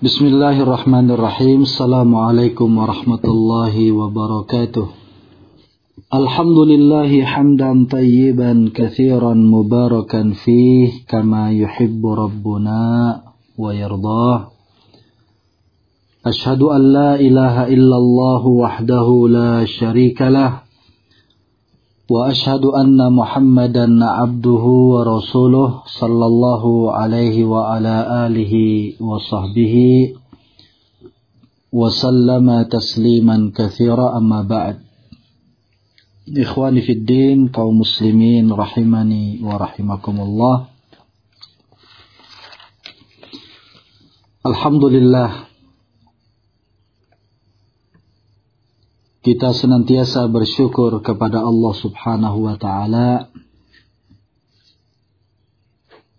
Bismillahirrahmanirrahim. Assalamualaikum warahmatullahi wabarakatuh. Alhamdulillahi hamdan tayyiban kathiran mubarakan fih kama yuhibbu rabbuna wa yardah. Ashhadu an la ilaha illallah wahdahu la sharika lah. وأشهد أن محمدا عبده ورسوله صلى الله عليه وعلى آله وصحبه وسلم تسليما كثيرا. أما بعد إخواني في الدين قوم مسلمين رحمني ورحمكم الله. الحمد لله kita senantiasa bersyukur kepada Allah Subhanahu wa taala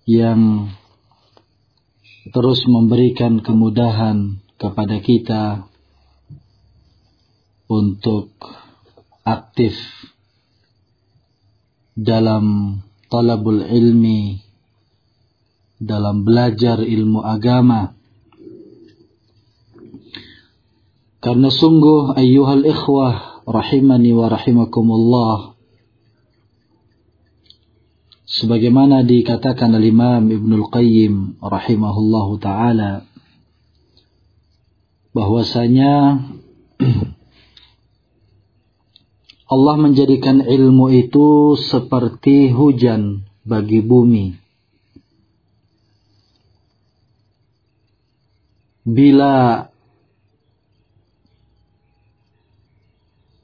yang terus memberikan kemudahan kepada kita untuk aktif dalam talabul ilmi dalam belajar ilmu agama Karena sungguh ayyuhal ikhwah rahimani wa rahimakumullah sebagaimana dikatakan oleh Imam Ibnul Qayyim rahimahullahu taala bahwasanya Allah menjadikan ilmu itu seperti hujan bagi bumi. Bila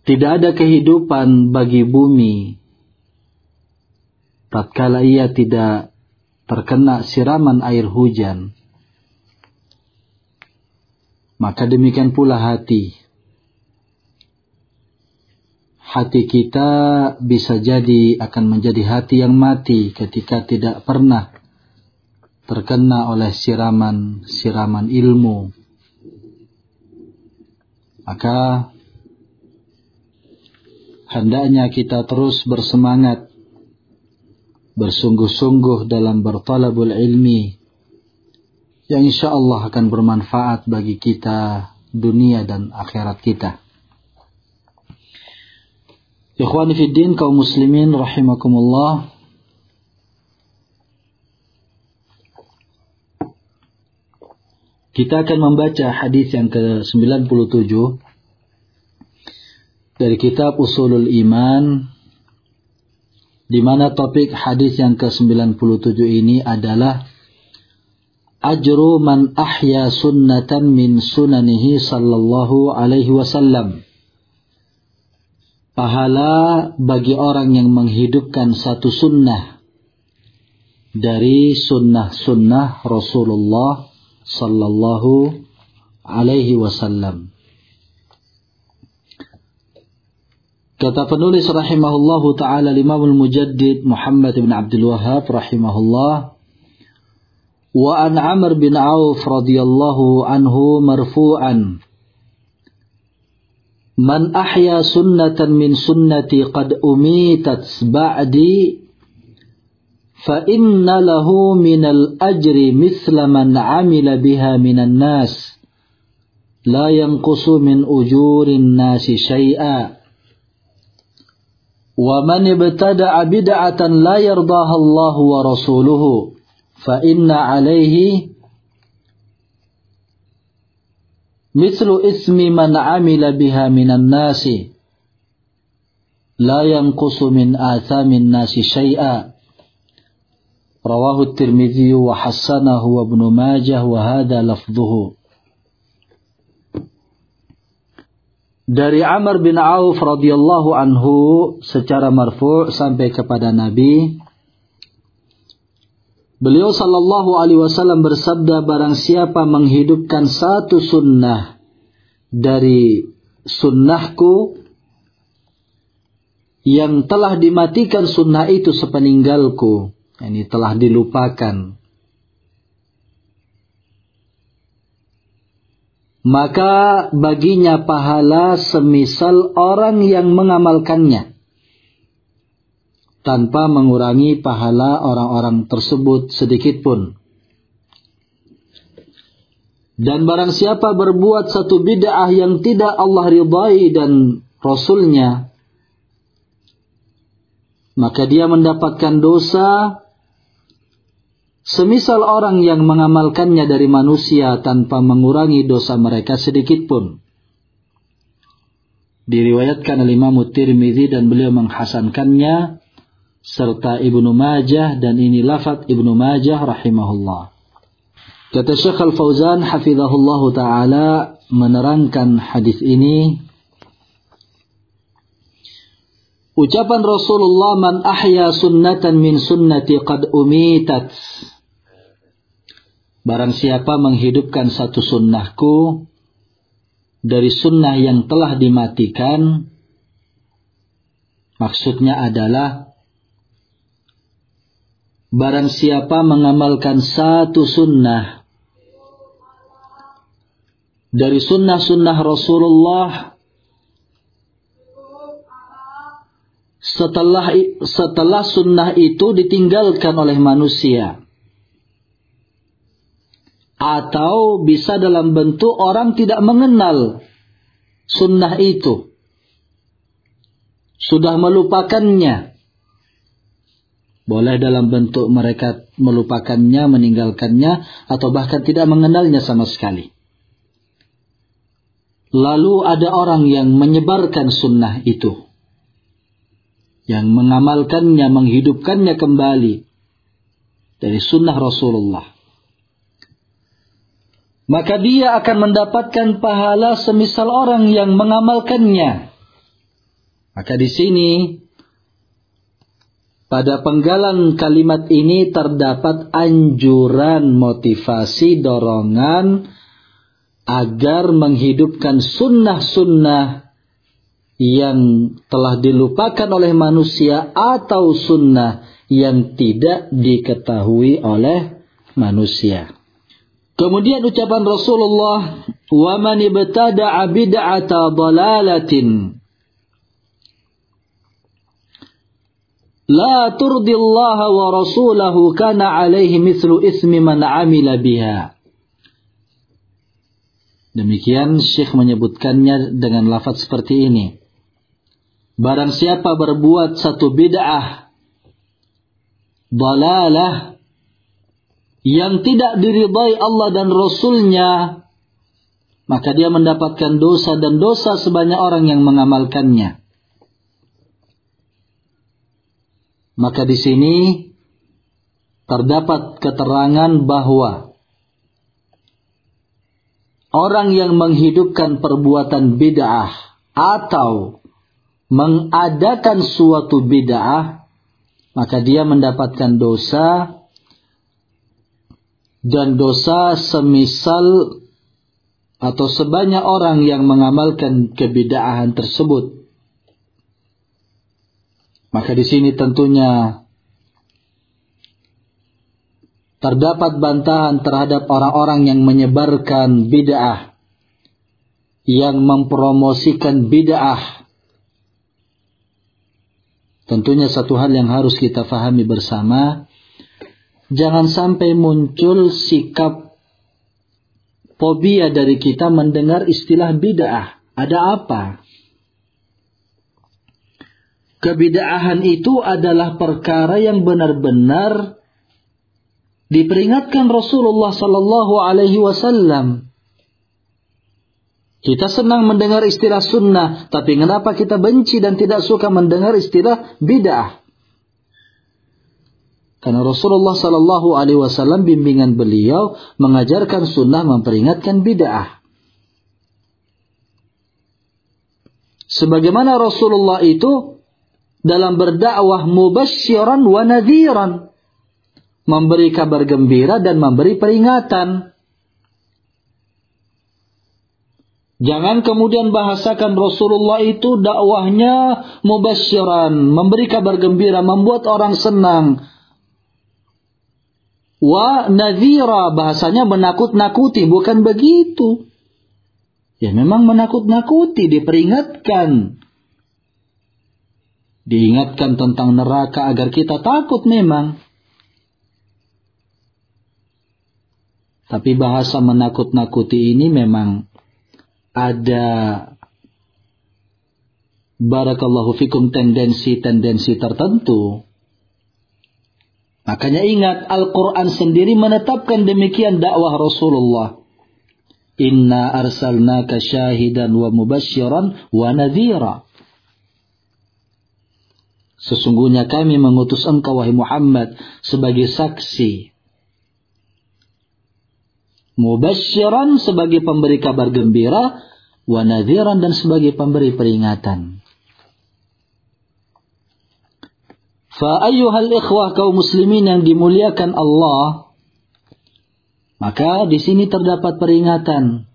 Tidak ada kehidupan bagi bumi tatkala ia tidak terkena siraman air hujan. Maka demikian pula hati. Hati kita bisa jadi akan menjadi hati yang mati ketika tidak pernah terkena oleh siraman-siraman ilmu. Maka hendaknya kita terus bersemangat bersungguh-sungguh dalam bertalabul ilmi yang insya Allah akan bermanfaat bagi kita dunia dan akhirat kita. Ikhwani fiddin kaum muslimin rahimakumullah. Kita akan membaca hadis yang ke-97 dari kitab Usulul Iman di mana topik hadis yang ke-97 ini adalah ajru man ahya sunnatan min sunanihi sallallahu alaihi wasallam. Pahala bagi orang yang menghidupkan satu sunnah dari sunnah-sunnah Rasulullah sallallahu alaihi wasallam Kata penulis rahimahullahu taala Imam Al-Mujaddid Muhammad bin Abdul Wahhab rahimahullah wa an Amr bin Auf radhiyallahu anhu marfu'an Man ahya sunnatan min sunnati qad umitat ba'di fa inna lahu min al-ajri mithla man 'amila biha minan nas la yanqusu min ujurin nasi syai'a ومن ابتدع بدعة لا يرضاها الله ورسوله فإن عليه مثل اسم من عمل بها من الناس. لا ينقص من آثام الناس شيئا. رواه الترمذي وحسنه وابن ماجه وهذا لفظه. Dari Amr bin Auf radhiyallahu anhu secara marfu' sampai kepada Nabi Beliau sallallahu alaihi wasallam bersabda barang siapa menghidupkan satu sunnah dari sunnahku yang telah dimatikan sunnah itu sepeninggalku, ini telah dilupakan. Maka baginya pahala semisal orang yang mengamalkannya tanpa mengurangi pahala orang-orang tersebut sedikit pun. Dan barang siapa berbuat satu bid'ah yang tidak Allah ridai dan Rasulnya, maka dia mendapatkan dosa semisal orang yang mengamalkannya dari manusia tanpa mengurangi dosa mereka sedikit pun. Diriwayatkan oleh Imam Tirmidzi dan beliau menghasankannya serta Ibnu Majah dan ini lafaz Ibnu Majah rahimahullah. Kata Syekh Al-Fauzan hafizahullah taala menerangkan hadis ini Ucapan Rasulullah man ahya sunnatan min sunnati qad umitat. Barang siapa menghidupkan satu sunnahku dari sunnah yang telah dimatikan, maksudnya adalah Barang siapa mengamalkan satu sunnah dari sunnah-sunnah Rasulullah setelah setelah sunnah itu ditinggalkan oleh manusia atau bisa dalam bentuk orang tidak mengenal sunnah itu sudah melupakannya boleh dalam bentuk mereka melupakannya, meninggalkannya, atau bahkan tidak mengenalnya sama sekali. Lalu ada orang yang menyebarkan sunnah itu. Yang mengamalkannya, menghidupkannya kembali. Dari sunnah Rasulullah. Maka dia akan mendapatkan pahala semisal orang yang mengamalkannya. Maka di sini pada penggalan kalimat ini terdapat anjuran motivasi dorongan agar menghidupkan sunnah-sunnah yang telah dilupakan oleh manusia atau sunnah yang tidak diketahui oleh manusia. Kemudian ucapan Rasulullah, "Wa man ibtada'a bid'ata dalalatin la turdi Allah wa rasulahu kana alaihi mithlu ismi man amila biha." Demikian Syekh menyebutkannya dengan lafaz seperti ini. Barang siapa berbuat satu bid'ah, dalalah, yang tidak diridai Allah dan Rasulnya, maka dia mendapatkan dosa dan dosa sebanyak orang yang mengamalkannya. Maka di sini terdapat keterangan bahwa orang yang menghidupkan perbuatan bid'ah atau mengadakan suatu bid'ah maka dia mendapatkan dosa dan dosa semisal atau sebanyak orang yang mengamalkan kebid'ahan tersebut maka di sini tentunya terdapat bantahan terhadap orang-orang yang menyebarkan bid'ah, yang mempromosikan bid'ah. Tentunya satu hal yang harus kita fahami bersama, jangan sampai muncul sikap fobia dari kita mendengar istilah bid'ah. Ada apa? Kebidaahan itu adalah perkara yang benar-benar diperingatkan Rasulullah sallallahu alaihi wasallam. Kita senang mendengar istilah sunnah, tapi kenapa kita benci dan tidak suka mendengar istilah bid'ah? Karena Rasulullah sallallahu alaihi wasallam bimbingan beliau mengajarkan sunnah memperingatkan bid'ah. Sebagaimana Rasulullah itu dalam berdakwah mubasyiran wa nadhiran. Memberi kabar gembira dan memberi peringatan. Jangan kemudian bahasakan Rasulullah itu dakwahnya mubasyiran, memberi kabar gembira, membuat orang senang. Wa nadhira bahasanya menakut-nakuti, bukan begitu. Ya memang menakut-nakuti, diperingatkan diingatkan tentang neraka agar kita takut memang. Tapi bahasa menakut-nakuti ini memang ada barakallahu fikum tendensi-tendensi tertentu. Makanya ingat Al-Quran sendiri menetapkan demikian dakwah Rasulullah. Inna arsalnaka syahidan wa mubasyiran wa nadhira. Sesungguhnya kami mengutus engkau wahai Muhammad sebagai saksi. Mubasyiran sebagai pemberi kabar gembira, wa nadhiran dan sebagai pemberi peringatan. Fa ayyuhal ikhwah kaum muslimin yang dimuliakan Allah, maka di sini terdapat peringatan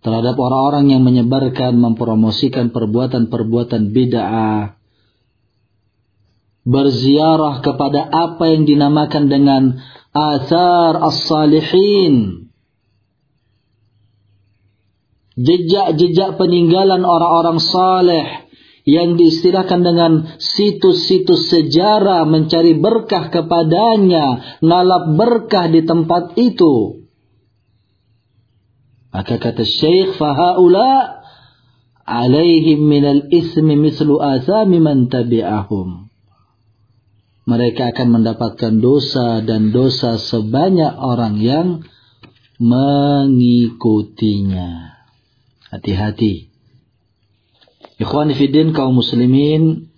terhadap orang-orang yang menyebarkan, mempromosikan perbuatan-perbuatan bid'ah, berziarah kepada apa yang dinamakan dengan athar as-salihin. Jejak-jejak peninggalan orang-orang saleh yang diistilahkan dengan situs-situs sejarah mencari berkah kepadanya, ngalap berkah di tempat itu. Maka kata Syekh fahaula alaihim minal ismi mislu athami man tabi'ahum mereka akan mendapatkan dosa dan dosa sebanyak orang yang mengikutinya. Hati-hati. Ikhwan Fidin kaum muslimin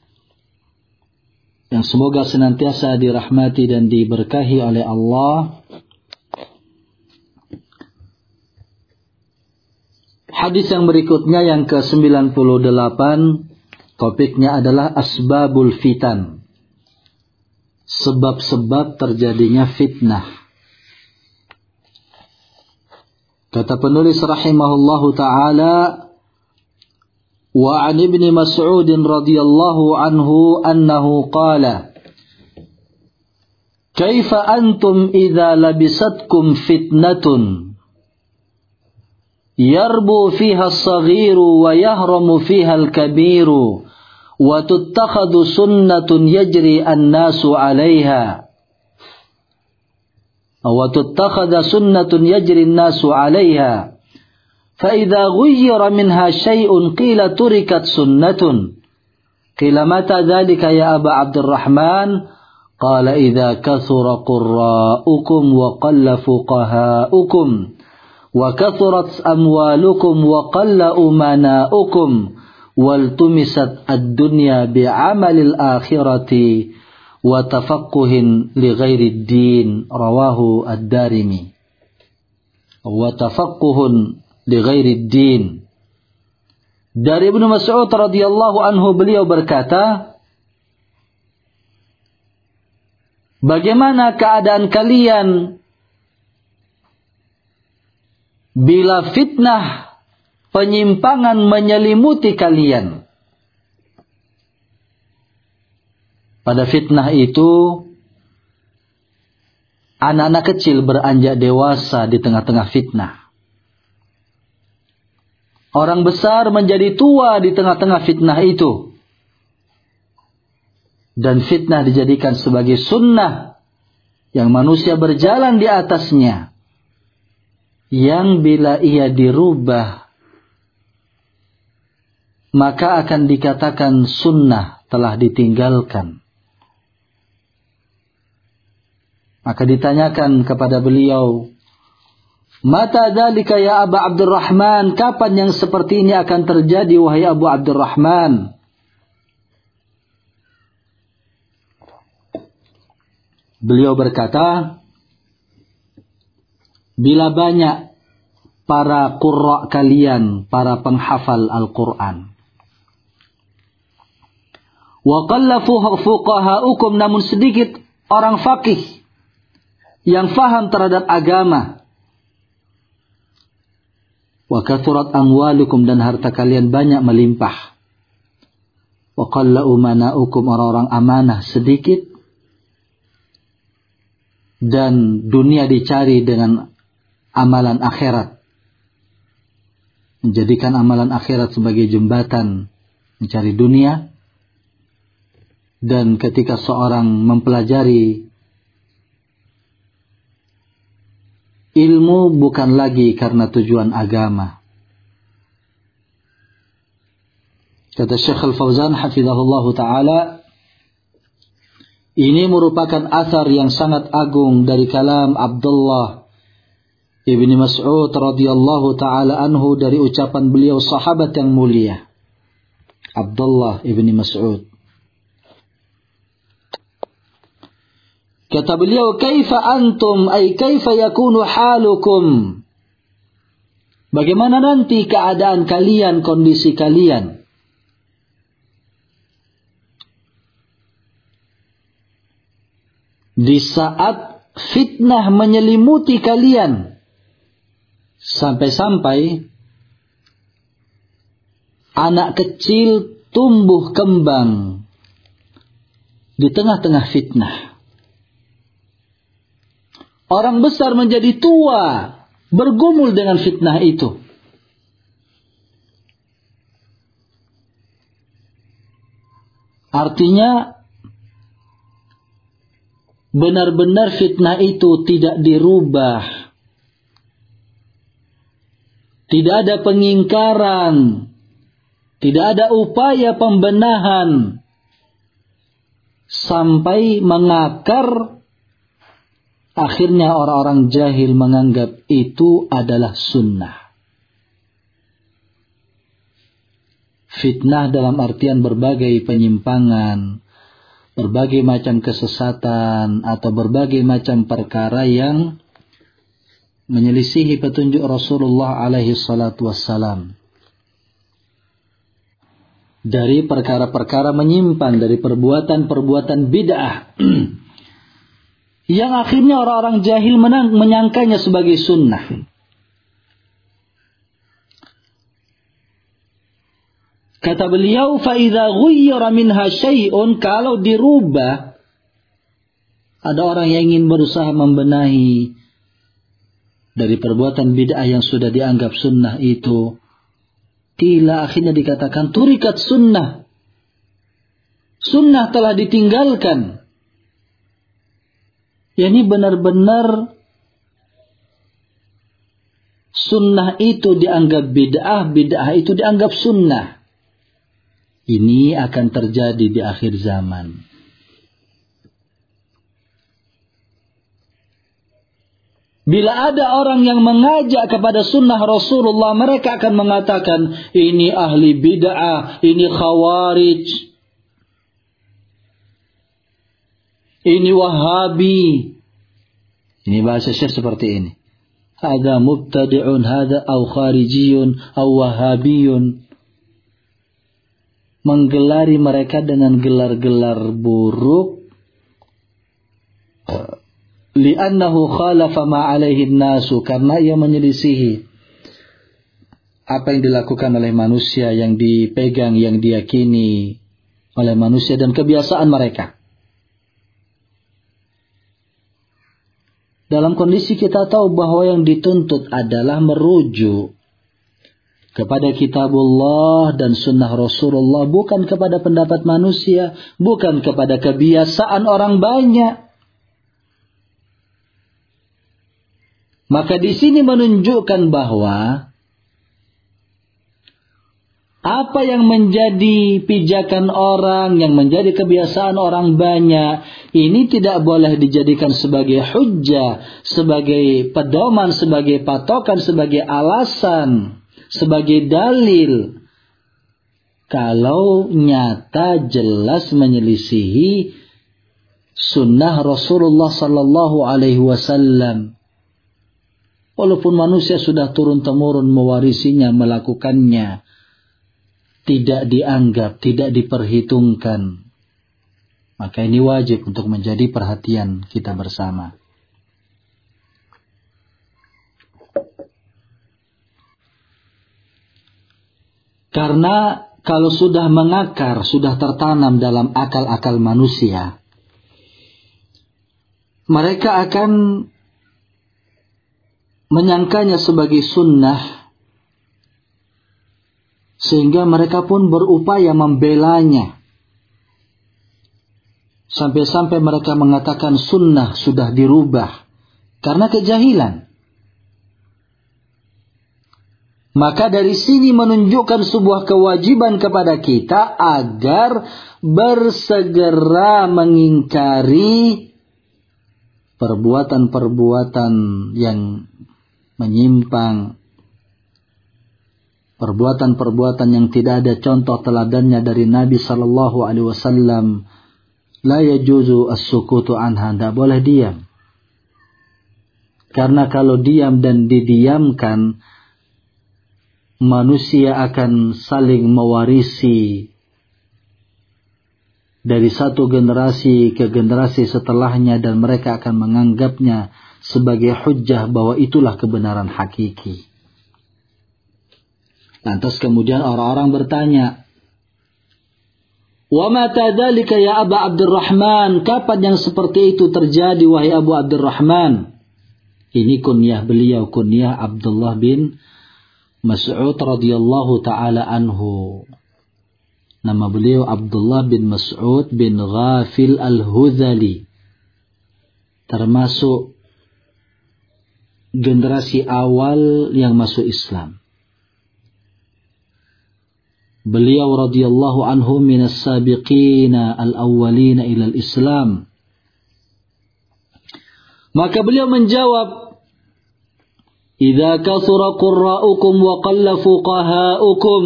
yang semoga senantiasa dirahmati dan diberkahi oleh Allah. Hadis yang berikutnya yang ke-98 topiknya adalah asbabul fitan sebab-sebab terjadinya fitnah. Kata penulis rahimahullahu taala وعن ابن مسعود رضي الله عنه أنه قال كيف أنتم إذا لبستكم فتنة؟ يربو فيها الصغير ويهرم فيها الكبير وتتخذ سنة يجري الناس عليها. وتتخذ سنة يجري الناس عليها. فإذا غير منها شيء قيل تركت سنة. قيل متى ذلك يا أبا عبد الرحمن؟ قال إذا كثر قراؤكم وقل فقهاؤكم وكثرت أموالكم وقل أمناؤكم والتمست الدنيا بعمل الآخرة وتفقه لغير الدين رواه الدارمي. وتفقه لغير الدين. Dari Ibnu Mas'ud radhiyallahu anhu beliau berkata, Bagaimana keadaan kalian bila fitnah penyimpangan menyelimuti kalian? Pada fitnah itu anak-anak kecil beranjak dewasa di tengah-tengah fitnah. Orang besar menjadi tua di tengah-tengah fitnah itu. Dan fitnah dijadikan sebagai sunnah yang manusia berjalan di atasnya. Yang bila ia dirubah maka akan dikatakan sunnah telah ditinggalkan. Maka ditanyakan kepada beliau, Mata dalika ya Abu Abdurrahman, kapan yang seperti ini akan terjadi wahai Abu Abdurrahman? Beliau berkata, bila banyak para qurra kalian, para penghafal Al-Quran. Wa qalla fuqaha'ukum namun sedikit orang fakih yang faham terhadap agama. Wa kathurat amwalukum dan harta kalian banyak melimpah. Wa qalla umana'ukum orang-orang amanah sedikit. Dan dunia dicari dengan amalan akhirat. Menjadikan amalan akhirat sebagai jembatan mencari dunia dan ketika seorang mempelajari ilmu bukan lagi karena tujuan agama. Kata Syekh Al-Fauzan hafizahullah taala, ini merupakan asar yang sangat agung dari kalam Abdullah Ibni Mas'ud radhiyallahu taala anhu dari ucapan beliau sahabat yang mulia. Abdullah Ibni Mas'ud. Kata beliau, "Kaifa antum ay kaifa yakunu halukum?" Bagaimana nanti keadaan kalian, kondisi kalian? di saat fitnah menyelimuti kalian sampai-sampai anak kecil tumbuh kembang di tengah-tengah fitnah. Orang besar menjadi tua bergumul dengan fitnah itu. Artinya benar-benar fitnah itu tidak dirubah. Tidak ada pengingkaran. Tidak ada upaya pembenahan. Sampai mengakar. Akhirnya orang-orang jahil menganggap itu adalah sunnah. Fitnah dalam artian berbagai penyimpangan, berbagai macam kesesatan atau berbagai macam perkara yang menyelisihi petunjuk Rasulullah alaihi salatu wassalam. Dari perkara-perkara menyimpan dari perbuatan-perbuatan bid'ah yang akhirnya orang-orang jahil menang, menyangkanya sebagai sunnah. Kata beliau, فَإِذَا غُيِّرَ مِنْهَا شَيْءٌ Kalau dirubah, ada orang yang ingin berusaha membenahi dari perbuatan bid'ah yang sudah dianggap sunnah itu. Kila akhirnya dikatakan turikat sunnah. Sunnah telah ditinggalkan. Ya, ini benar-benar sunnah itu dianggap bid'ah, bid'ah itu dianggap sunnah. Ini akan terjadi di akhir zaman. Bila ada orang yang mengajak kepada sunnah Rasulullah, mereka akan mengatakan, ini ahli bid'ah, ini khawarij, ini wahabi. Ini bahasa syekh seperti ini. Hada mubtadi'un, hada au kharijiyun, au wahabiyun menggelari mereka dengan gelar-gelar buruk li'annahu khalafa ma alaihi nasu karena ia menyelisihi apa yang dilakukan oleh manusia yang dipegang yang diyakini oleh manusia dan kebiasaan mereka dalam kondisi kita tahu bahwa yang dituntut adalah merujuk kepada kitabullah dan sunnah Rasulullah bukan kepada pendapat manusia, bukan kepada kebiasaan orang banyak. Maka di sini menunjukkan bahwa apa yang menjadi pijakan orang, yang menjadi kebiasaan orang banyak, ini tidak boleh dijadikan sebagai hujah, sebagai pedoman, sebagai patokan, sebagai alasan sebagai dalil kalau nyata jelas menyelisihi sunnah Rasulullah sallallahu alaihi wasallam. Walaupun manusia sudah turun temurun mewarisinya, melakukannya, tidak dianggap, tidak diperhitungkan. Maka ini wajib untuk menjadi perhatian kita bersama. Karena kalau sudah mengakar, sudah tertanam dalam akal-akal manusia, mereka akan menyangkanya sebagai sunnah, sehingga mereka pun berupaya membelanya. Sampai-sampai mereka mengatakan sunnah sudah dirubah karena kejahilan. Maka dari sini menunjukkan sebuah kewajiban kepada kita agar bersegera mengingkari perbuatan-perbuatan yang menyimpang, perbuatan-perbuatan yang tidak ada contoh teladannya dari Nabi Sallallahu Alaihi Wasallam. La yajuzu as-sukutu anha, tidak boleh diam. Karena kalau diam dan didiamkan, manusia akan saling mewarisi dari satu generasi ke generasi setelahnya dan mereka akan menganggapnya sebagai hujah bahwa itulah kebenaran hakiki. Lantas kemudian orang-orang bertanya, Wa mata dzalika ya Aba Abdurrahman? Kapan yang seperti itu terjadi wahai Abu Abdurrahman? Ini kunyah beliau kunyah Abdullah bin Mas'ud radhiyallahu taala anhu. Nama beliau Abdullah bin Mas'ud bin Ghafil al-Hudhali. Termasuk generasi awal yang masuk Islam. Beliau radhiyallahu anhu minas sabiqina al-awwalina ila al-Islam. Maka beliau menjawab Idza kathura qurra'ukum wa qalla fuqaha'ukum.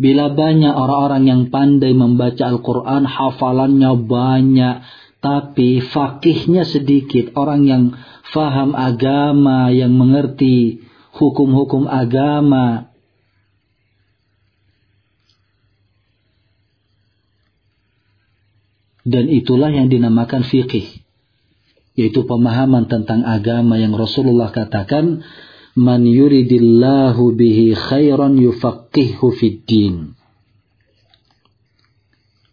Bila banyak orang-orang yang pandai membaca Al-Quran, hafalannya banyak, tapi fakihnya sedikit. Orang yang faham agama, yang mengerti hukum-hukum agama. Dan itulah yang dinamakan fikih yaitu pemahaman tentang agama yang Rasulullah katakan man yuridillahu bihi khairan yufaqihu fid din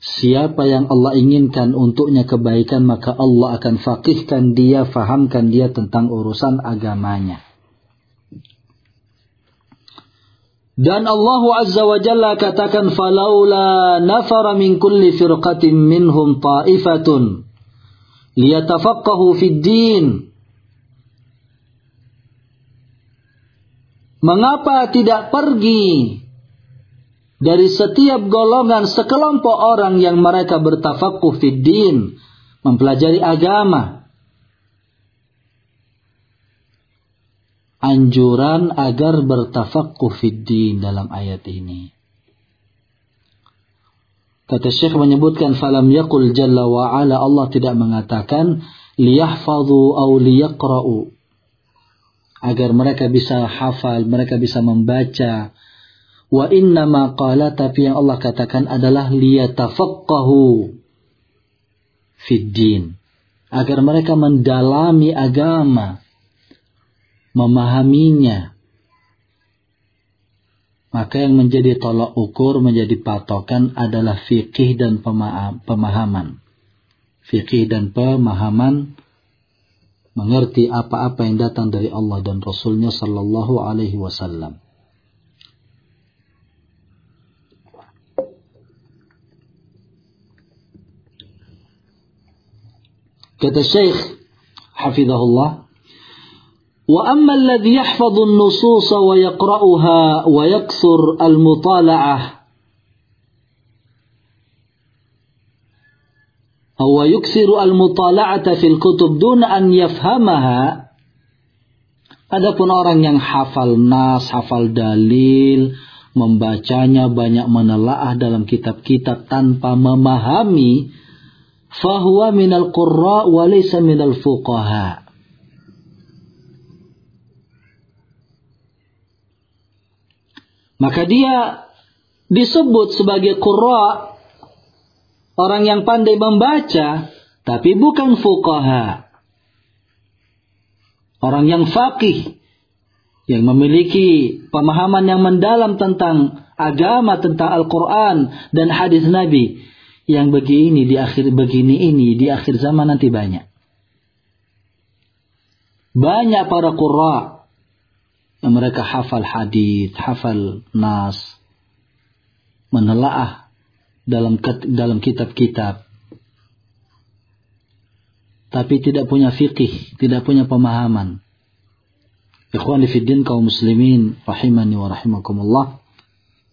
Siapa yang Allah inginkan untuknya kebaikan maka Allah akan fakihkan dia, fahamkan dia tentang urusan agamanya. Dan Allah Azza wa Jalla katakan falaula nafara min kulli firqatin minhum ta'ifatun liyatafaqahu fid din. Mengapa tidak pergi dari setiap golongan sekelompok orang yang mereka bertafakuh fid din, mempelajari agama? Anjuran agar bertafakuh fid din dalam ayat ini. Kata Syekh menyebutkan falam yakul jalla wa ala Allah tidak mengatakan liyahfadhu au liyaqra'u agar mereka bisa hafal, mereka bisa membaca. Wa inna ma qala tapi yang Allah katakan adalah liyatafaqahu fid din. Agar mereka mendalami agama, memahaminya, maka yang menjadi tolak ukur, menjadi patokan adalah fikih dan pemahaman. Fikih dan pemahaman mengerti apa-apa yang datang dari Allah dan Rasulnya Sallallahu Alaihi Wasallam. Kata Syekh Hafizahullah وأما الذي يحفظ النصوص ويقرأها ويكثر المطالعة أو يكثر المطالعة في الكتب دون أن يفهمها Adapun orang yang hafal nas, hafal dalil, membacanya banyak menelaah dalam kitab-kitab tanpa memahami, fahuwa minal qurra wa laysa minal fuqaha. Maka dia disebut sebagai qurra, orang yang pandai membaca, tapi bukan fuqaha. Orang yang faqih, yang memiliki pemahaman yang mendalam tentang agama, tentang Al-Quran dan hadis Nabi. Yang begini di akhir begini ini di akhir zaman nanti banyak. Banyak para qurra mereka hafal hadis, hafal nas, menelaah dalam dalam kitab-kitab, tapi tidak punya fikih, tidak punya pemahaman. Ikhwani fiddin kaum muslimin rahimani wa rahimakumullah.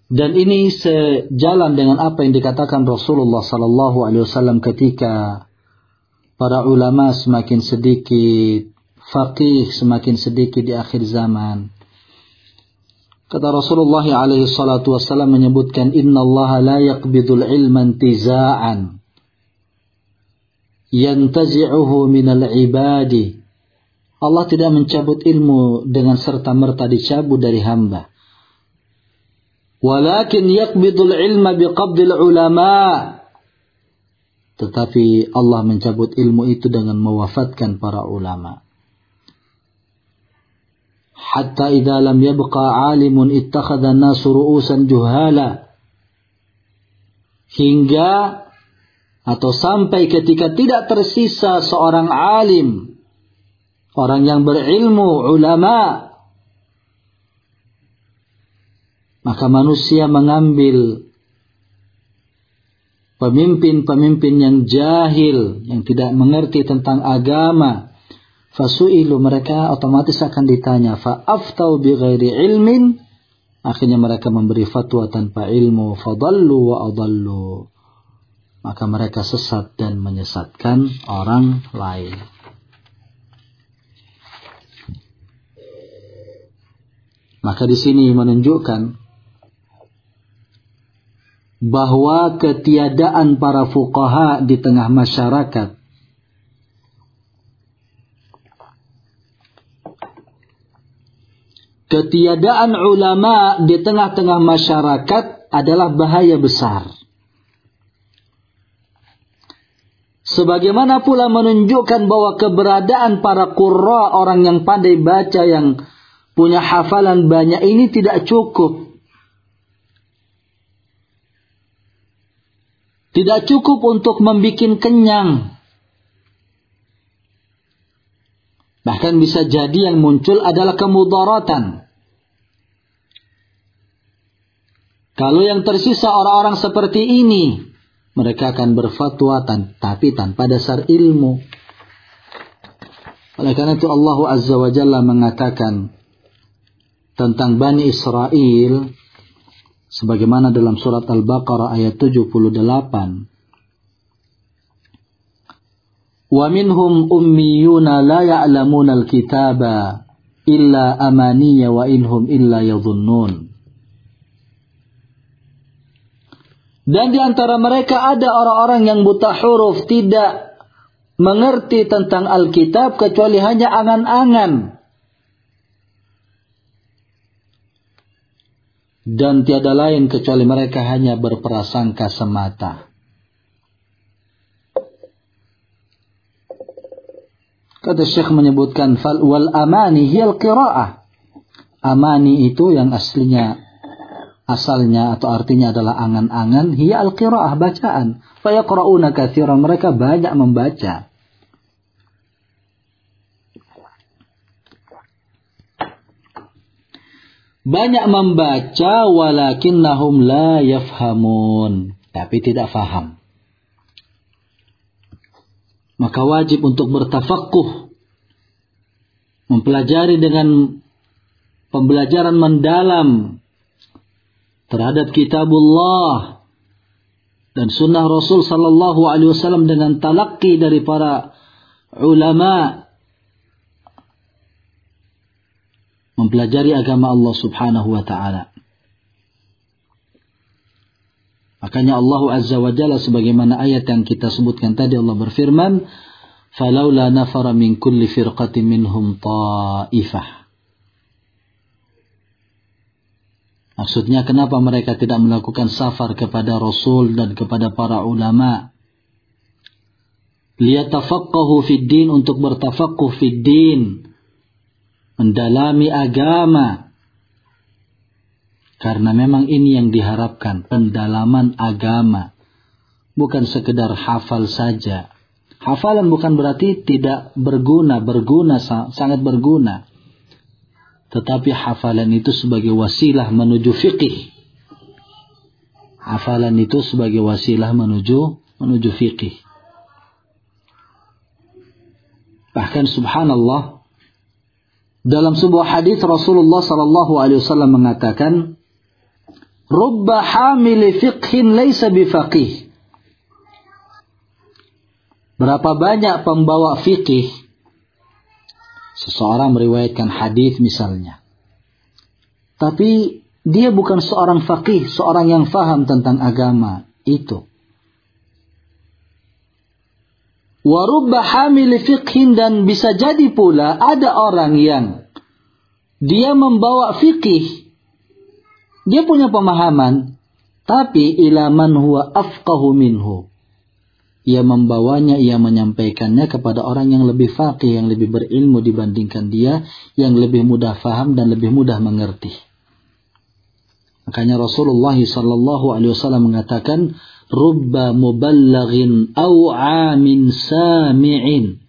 Dan ini sejalan dengan apa yang dikatakan Rasulullah sallallahu alaihi wasallam ketika para ulama semakin sedikit, faqih semakin sedikit di akhir zaman. Kata Rasulullah alaihi salatu wasallam menyebutkan inna Allah la yaqbidul ilma intiza'an yantazi'uhu minal ibadi Allah tidak mencabut ilmu dengan serta-merta dicabut dari hamba. Walakin yakbidul ilma biqabdil ulama. Tetapi Allah mencabut ilmu itu dengan mewafatkan para ulama. Hatta idza lam yabqa alimun ittakhadha an-nasu ru'usan juhala. Hingga atau sampai ketika tidak tersisa seorang alim orang yang berilmu, ulama. Maka manusia mengambil pemimpin-pemimpin yang jahil, yang tidak mengerti tentang agama. Fasu'ilu mereka otomatis akan ditanya. Fa'aftau bi ghairi ilmin. Akhirnya mereka memberi fatwa tanpa ilmu. Fadallu wa adallu. Maka mereka sesat dan menyesatkan orang lain. Maka di sini menunjukkan bahwa ketiadaan para fuqaha di tengah masyarakat Ketiadaan ulama di tengah-tengah masyarakat adalah bahaya besar. Sebagaimana pula menunjukkan bahwa keberadaan para kurra orang yang pandai baca yang punya hafalan banyak ini tidak cukup. Tidak cukup untuk membuat kenyang. Bahkan bisa jadi yang muncul adalah kemudaratan. Kalau yang tersisa orang-orang seperti ini, mereka akan berfatwa tapi tanpa dasar ilmu. Oleh karena itu Allah Azza wa Jalla mengatakan, tentang Bani Israel sebagaimana dalam surat Al-Baqarah ayat 78 Wa minhum ummiyuna la ya'lamuna al-kitaba illa amaniya wa inhum illa yadhunnun Dan di antara mereka ada orang-orang yang buta huruf tidak mengerti tentang Alkitab kecuali hanya angan-angan dan tiada lain kecuali mereka hanya berprasangka semata. Kata Syekh menyebutkan fal wal amani hiyal qiraah. Amani itu yang aslinya asalnya atau artinya adalah angan-angan hiya al qiraah bacaan. Fa yaqrauna katsiran mereka banyak membaca. banyak membaca walakinnahum la yafhamun tapi tidak faham maka wajib untuk bertafakuh mempelajari dengan pembelajaran mendalam terhadap kitabullah dan sunnah Rasul sallallahu alaihi wasallam dengan talaki dari para ulama mempelajari agama Allah Subhanahu wa taala. Makanya Allah Azza wa Jalla sebagaimana ayat yang kita sebutkan tadi Allah berfirman, "Falaula nafara min kulli firqatin minhum ta'ifah." Maksudnya kenapa mereka tidak melakukan safar kepada Rasul dan kepada para ulama? Liyatafaqahu fid din untuk bertafaqquh fid din mendalami agama. Karena memang ini yang diharapkan, pendalaman agama. Bukan sekedar hafal saja. Hafalan bukan berarti tidak berguna, berguna, sangat berguna. Tetapi hafalan itu sebagai wasilah menuju fikih. Hafalan itu sebagai wasilah menuju menuju fikih. Bahkan subhanallah Dalam sebuah hadis Rasulullah sallallahu alaihi wasallam mengatakan, "Rubba hamil fiqhin laisa bifaqih." Berapa banyak pembawa fikih seseorang meriwayatkan hadis misalnya. Tapi dia bukan seorang faqih, seorang yang faham tentang agama itu. Warubba hamil fiqhin dan bisa jadi pula ada orang yang dia membawa fikih. Dia punya pemahaman. Tapi ilaman huwa afqahu minhu. Ia membawanya, ia menyampaikannya kepada orang yang lebih faqih, yang lebih berilmu dibandingkan dia, yang lebih mudah faham dan lebih mudah mengerti. Makanya Rasulullah sallallahu alaihi wasallam mengatakan, rubba muballaghin au amin sami'in.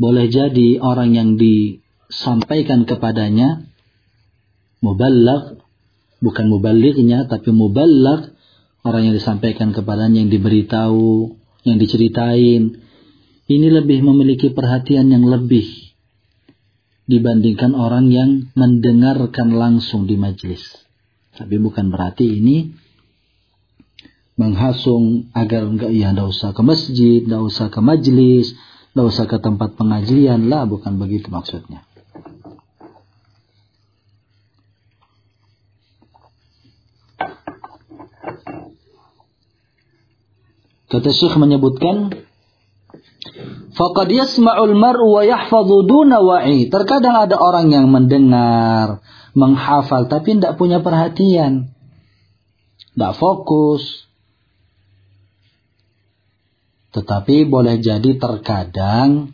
Boleh jadi orang yang disampaikan kepadanya muballag bukan muballighnya tapi muballag orang yang disampaikan kepadanya yang diberitahu, yang diceritain ini lebih memiliki perhatian yang lebih dibandingkan orang yang mendengarkan langsung di majlis. Tapi bukan berarti ini menghasung agar enggak ya enggak usah ke masjid, enggak usah ke majlis, enggak usah ke tempat pengajian lah, bukan begitu maksudnya. Kata Syekh menyebutkan Faqad yasma'ul mar'u wa yahfadhu duna wa'i. Terkadang ada orang yang mendengar, menghafal tapi tidak punya perhatian. Tidak fokus, tetapi boleh jadi terkadang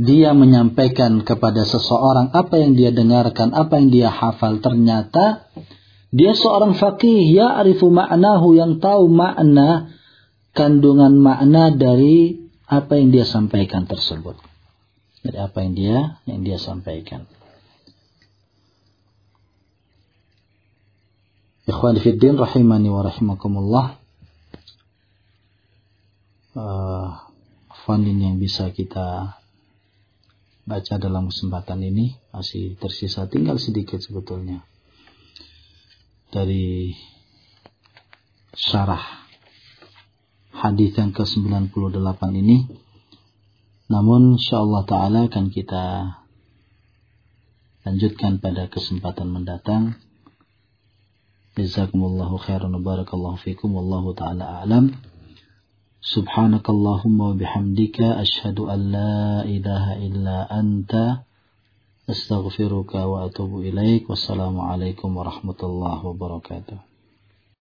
dia menyampaikan kepada seseorang apa yang dia dengarkan, apa yang dia hafal. Ternyata dia seorang fakih, ya arifu ma'nahu yang tahu makna, kandungan makna dari apa yang dia sampaikan tersebut. Dari apa yang dia yang dia sampaikan. Ikhwan fiddin rahimani wa rahimakumullah uh, yang bisa kita baca dalam kesempatan ini masih tersisa tinggal sedikit sebetulnya dari syarah hadis yang ke-98 ini. Namun insyaallah taala akan kita lanjutkan pada kesempatan mendatang. Jazakumullahu khairan wa barakallahu fikum wallahu taala alam. Subhanakallahumma wa bihamdika ashhadu an la ilaha illa anta astaghfiruka wa atubu ilaik. Wassalamualaikum warahmatullahi wabarakatuh.